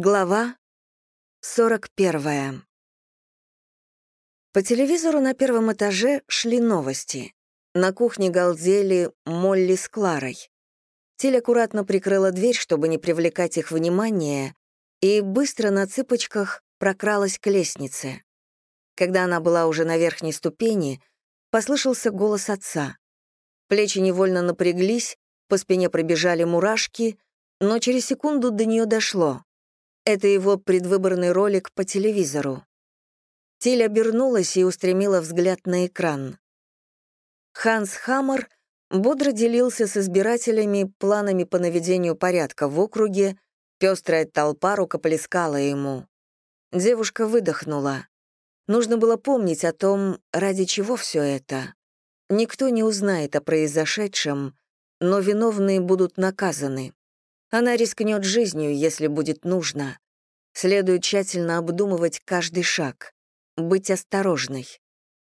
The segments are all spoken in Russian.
Глава 41. По телевизору на первом этаже шли новости. На кухне галдели Молли с Кларой. Тиль аккуратно прикрыла дверь, чтобы не привлекать их внимание, и быстро на цыпочках прокралась к лестнице. Когда она была уже на верхней ступени, послышался голос отца. Плечи невольно напряглись, по спине пробежали мурашки, но через секунду до нее дошло. Это его предвыборный ролик по телевизору. Тиль обернулась и устремила взгляд на экран. Ханс Хаммер бодро делился с избирателями планами по наведению порядка в округе, пестрая толпа рукоплескала ему. Девушка выдохнула. Нужно было помнить о том, ради чего все это. Никто не узнает о произошедшем, но виновные будут наказаны. Она рискнет жизнью, если будет нужно. Следует тщательно обдумывать каждый шаг, быть осторожной,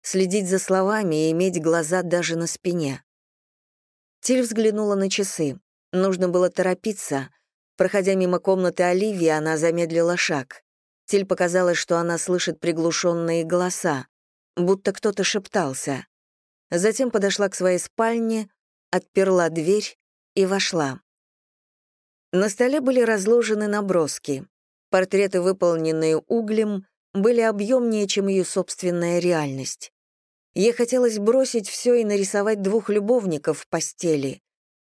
следить за словами и иметь глаза даже на спине. Тиль взглянула на часы. Нужно было торопиться. Проходя мимо комнаты Оливии, она замедлила шаг. Тиль показалось, что она слышит приглушенные голоса, будто кто-то шептался. Затем подошла к своей спальне, отперла дверь и вошла. На столе были разложены наброски. Портреты, выполненные углем, были объемнее, чем ее собственная реальность. Ей хотелось бросить все и нарисовать двух любовников в постели.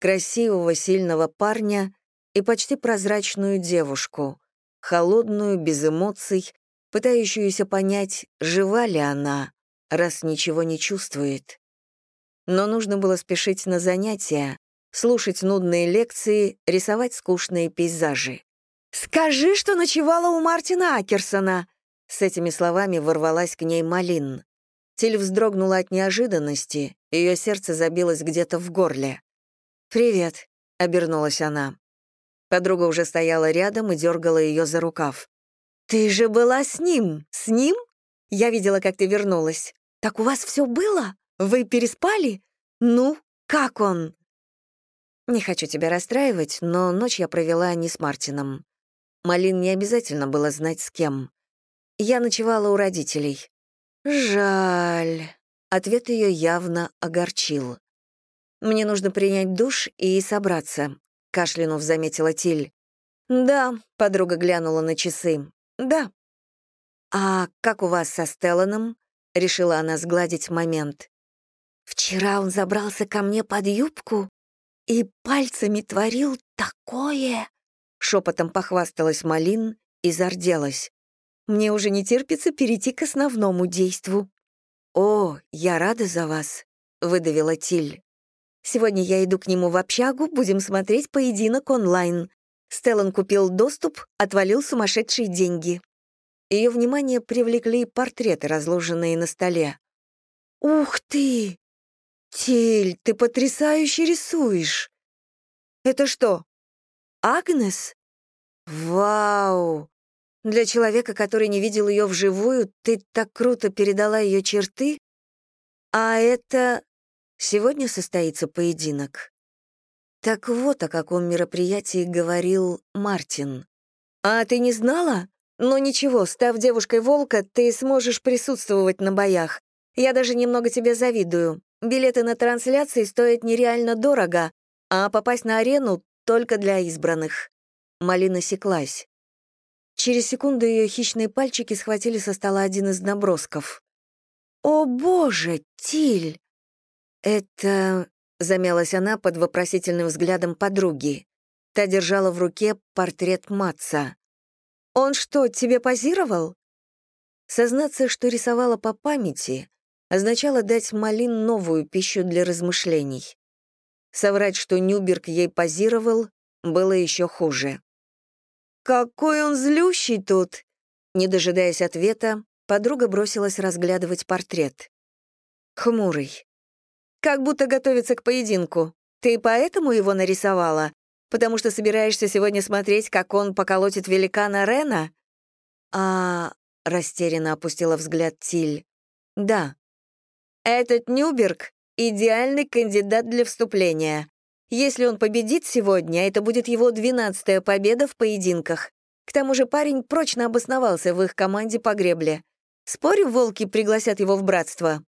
Красивого, сильного парня и почти прозрачную девушку, холодную, без эмоций, пытающуюся понять, жива ли она, раз ничего не чувствует. Но нужно было спешить на занятия, слушать нудные лекции, рисовать скучные пейзажи. «Скажи, что ночевала у Мартина Акерсона!» С этими словами ворвалась к ней Малин. Тиль вздрогнула от неожиданности, ее сердце забилось где-то в горле. «Привет», — обернулась она. Подруга уже стояла рядом и дергала ее за рукав. «Ты же была с ним! С ним? Я видела, как ты вернулась. Так у вас все было? Вы переспали? Ну, как он?» Не хочу тебя расстраивать, но ночь я провела не с Мартином. Малин не обязательно было знать, с кем. Я ночевала у родителей. Жаль. Ответ ее явно огорчил. Мне нужно принять душ и собраться, кашлянув заметила Тиль. Да, подруга глянула на часы. Да. А как у вас со Стелланом? Решила она сгладить момент. Вчера он забрался ко мне под юбку и пальцами творил такое!» Шепотом похвасталась Малин и зарделась. «Мне уже не терпится перейти к основному действу». «О, я рада за вас», — выдавила Тиль. «Сегодня я иду к нему в общагу, будем смотреть поединок онлайн». Стеллан купил доступ, отвалил сумасшедшие деньги. Ее внимание привлекли портреты, разложенные на столе. «Ух ты! «Тиль, ты потрясающе рисуешь!» «Это что, Агнес?» «Вау! Для человека, который не видел ее вживую, ты так круто передала ее черты. А это... Сегодня состоится поединок». Так вот о каком мероприятии говорил Мартин. «А ты не знала? Ну ничего, став девушкой волка, ты сможешь присутствовать на боях. Я даже немного тебе завидую. Билеты на трансляции стоят нереально дорого, а попасть на арену только для избранных. Малина секлась. Через секунду ее хищные пальчики схватили со стола один из набросков. «О, боже, Тиль!» «Это...» — замялась она под вопросительным взглядом подруги. Та держала в руке портрет Матца. «Он что, тебе позировал?» Сознаться, что рисовала по памяти, означало дать Малин новую пищу для размышлений. Соврать, что Нюберг ей позировал, было еще хуже. «Какой он злющий тут!» Не дожидаясь ответа, подруга бросилась разглядывать портрет. Хмурый. «Как будто готовится к поединку. Ты поэтому его нарисовала? Потому что собираешься сегодня смотреть, как он поколотит великана Рена?» «А...» — растерянно опустила взгляд Тиль. «Да, этот Нюберг — идеальный кандидат для вступления. Если он победит сегодня, это будет его двенадцатая победа в поединках. К тому же парень прочно обосновался в их команде по гребле. Спорю, волки пригласят его в братство?»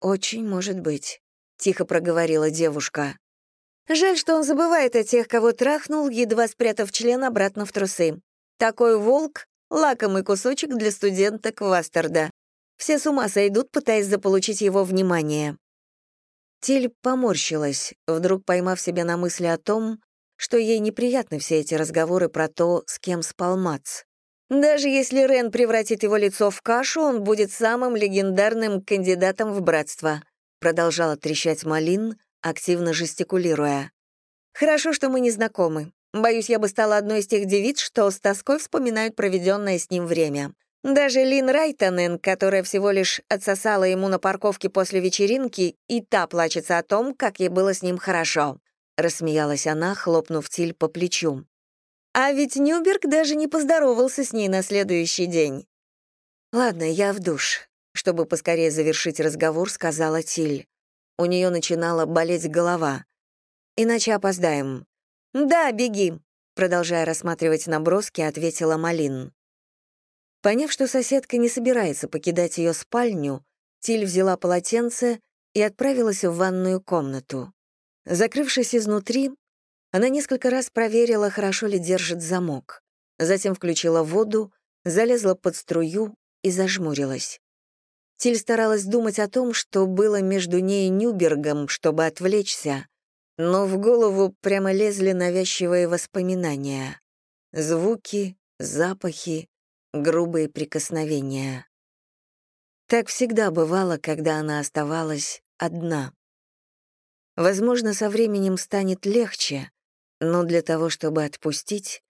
«Очень может быть», — тихо проговорила девушка. «Жаль, что он забывает о тех, кого трахнул, едва спрятав член обратно в трусы. Такой волк — лакомый кусочек для студента Квастерда. Все с ума сойдут, пытаясь заполучить его внимание». Тиль поморщилась, вдруг поймав себя на мысли о том, что ей неприятны все эти разговоры про то, с кем спал Мац. Даже если Рен превратит его лицо в кашу, он будет самым легендарным кандидатом в братство, продолжала трещать Малин, активно жестикулируя. Хорошо, что мы не знакомы. Боюсь, я бы стала одной из тех девиц, что с тоской вспоминают проведенное с ним время. Даже Лин Райтонен, которая всего лишь отсосала ему на парковке после вечеринки, и та плачется о том, как ей было с ним хорошо. Рассмеялась она, хлопнув Тиль по плечу. А ведь Нюберг даже не поздоровался с ней на следующий день. «Ладно, я в душ», — чтобы поскорее завершить разговор, сказала Тиль. У нее начинала болеть голова. «Иначе опоздаем». «Да, беги», — продолжая рассматривать наброски, ответила Малин. Поняв, что соседка не собирается покидать ее спальню, Тиль взяла полотенце и отправилась в ванную комнату. Закрывшись изнутри, она несколько раз проверила, хорошо ли держит замок. Затем включила воду, залезла под струю и зажмурилась. Тиль старалась думать о том, что было между ней и Нюбергом, чтобы отвлечься, но в голову прямо лезли навязчивые воспоминания. Звуки, запахи, грубые прикосновения. Так всегда бывало, когда она оставалась одна. Возможно, со временем станет легче, но для того, чтобы отпустить,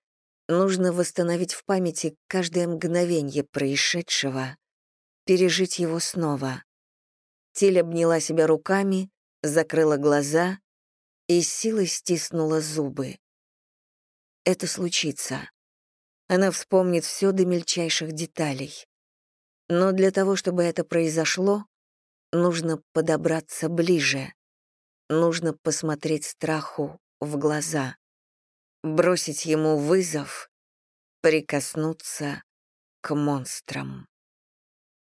нужно восстановить в памяти каждое мгновение происшедшего, пережить его снова. Тиль обняла себя руками, закрыла глаза и силой стиснула зубы. Это случится. Она вспомнит все до мельчайших деталей. Но для того, чтобы это произошло, нужно подобраться ближе. Нужно посмотреть страху в глаза, бросить ему вызов, прикоснуться к монстрам.